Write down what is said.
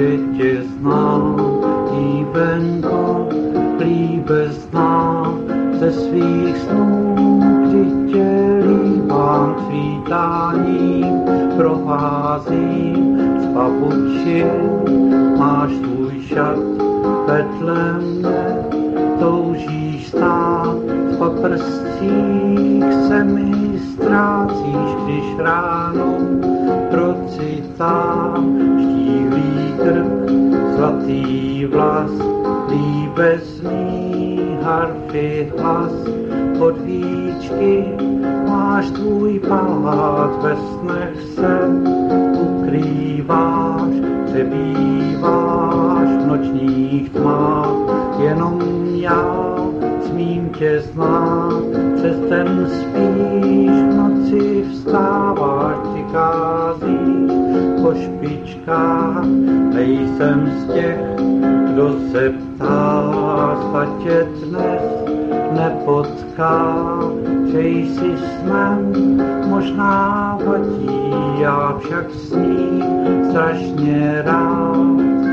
že tě znám, i venko, líbe znám. Ze svých snů, kdy tě líbám. Svítáním, procházím. Z pavučin, máš svůj šat. Vedle mne, toužíš stát, v paprstích se mi ztrácíš, když ráno procitám, zlatý vlas, líbezný harfy hlas, pod víčky máš tvůj palát, ve snech se ukrýváš, přebýváš v nočních tmách, jenom já smím tě znát, přes ten spíš v noci přicházíš po špičkách, nejsem z těch, kdo se ptá, tě dnes nepotká, přeji si snem, možná vadí, já však s ním strašně rád